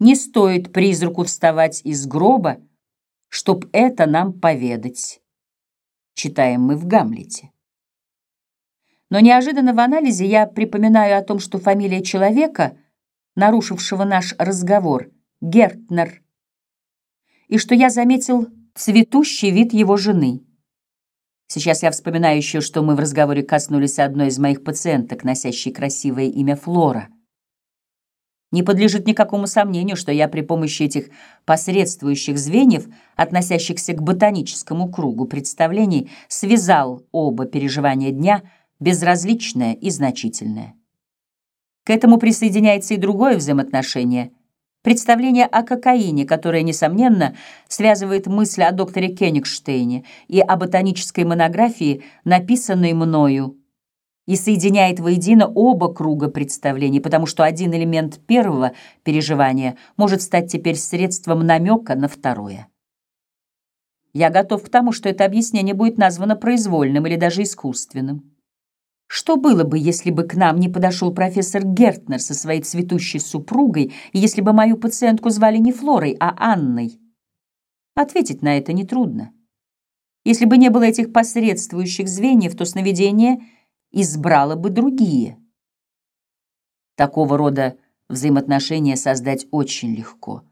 Не стоит призраку вставать из гроба, Чтоб это нам поведать, читаем мы в Гамлете. Но неожиданно в анализе я припоминаю о том, что фамилия человека, нарушившего наш разговор, Гертнер, и что я заметил цветущий вид его жены. Сейчас я вспоминаю еще, что мы в разговоре коснулись одной из моих пациенток, носящей красивое имя Флора — не подлежит никакому сомнению, что я при помощи этих посредствующих звеньев, относящихся к ботаническому кругу представлений, связал оба переживания дня, безразличное и значительное. К этому присоединяется и другое взаимоотношение — Представление о кокаине, которое, несомненно, связывает мысль о докторе Кенигштейне и о ботанической монографии, написанной мною и соединяет воедино оба круга представлений, потому что один элемент первого переживания может стать теперь средством намека на второе. Я готов к тому, что это объяснение будет названо произвольным или даже искусственным. Что было бы, если бы к нам не подошел профессор Гертнер со своей цветущей супругой, и если бы мою пациентку звали не Флорой, а Анной? Ответить на это нетрудно. Если бы не было этих посредствующих звеньев, то сновидение — избрала бы другие. Такого рода взаимоотношения создать очень легко,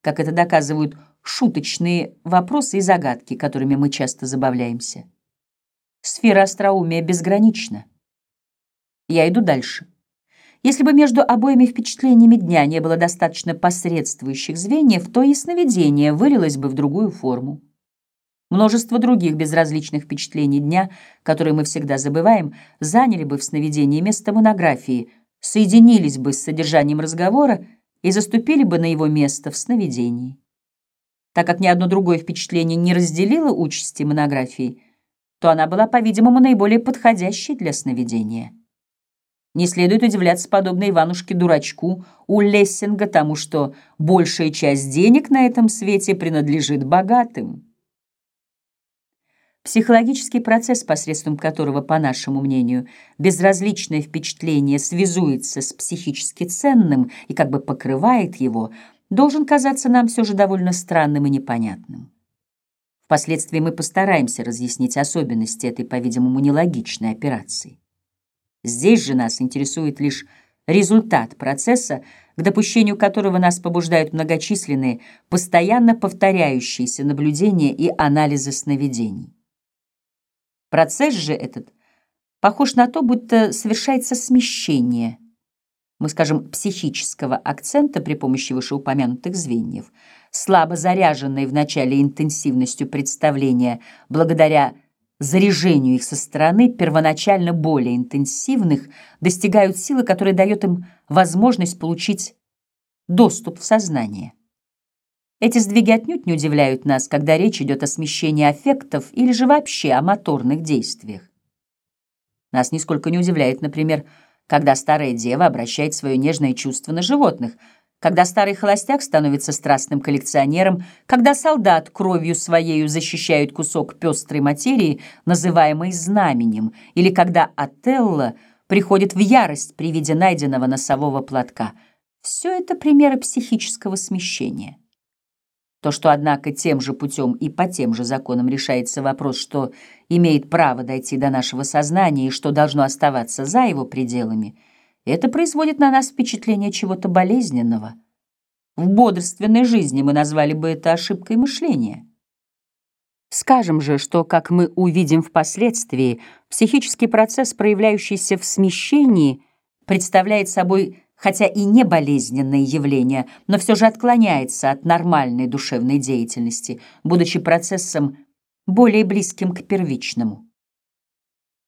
как это доказывают шуточные вопросы и загадки, которыми мы часто забавляемся. Сфера остроумия безгранична. Я иду дальше. Если бы между обоими впечатлениями дня не было достаточно посредствующих звеньев, то и сновидение вылилось бы в другую форму. Множество других безразличных впечатлений дня, которые мы всегда забываем, заняли бы в сновидении место монографии, соединились бы с содержанием разговора и заступили бы на его место в сновидении. Так как ни одно другое впечатление не разделило участи монографии, то она была, по-видимому, наиболее подходящей для сновидения. Не следует удивляться подобно Иванушке-дурачку у Лессинга тому, что большая часть денег на этом свете принадлежит богатым. Психологический процесс, посредством которого, по нашему мнению, безразличное впечатление связуется с психически ценным и как бы покрывает его, должен казаться нам все же довольно странным и непонятным. Впоследствии мы постараемся разъяснить особенности этой, по-видимому, нелогичной операции. Здесь же нас интересует лишь результат процесса, к допущению которого нас побуждают многочисленные, постоянно повторяющиеся наблюдения и анализы сновидений. Процесс же этот похож на то, будто совершается смещение, мы скажем, психического акцента при помощи вышеупомянутых звеньев, слабо заряженной в начале интенсивностью представления, благодаря заряжению их со стороны, первоначально более интенсивных, достигают силы, которая дает им возможность получить доступ в сознание. Эти сдвиги отнюдь не удивляют нас, когда речь идет о смещении аффектов или же вообще о моторных действиях. Нас нисколько не удивляет, например, когда старая дева обращает свое нежное чувство на животных, когда старый холостяк становится страстным коллекционером, когда солдат кровью своею защищает кусок пестрой материи, называемой знаменем, или когда Отелло приходит в ярость при виде найденного носового платка. Все это примеры психического смещения. То, что, однако, тем же путем и по тем же законам решается вопрос, что имеет право дойти до нашего сознания и что должно оставаться за его пределами, это производит на нас впечатление чего-то болезненного. В бодрственной жизни мы назвали бы это ошибкой мышления. Скажем же, что, как мы увидим впоследствии, психический процесс, проявляющийся в смещении, представляет собой хотя и не болезненное явление, но все же отклоняется от нормальной душевной деятельности, будучи процессом более близким к первичному.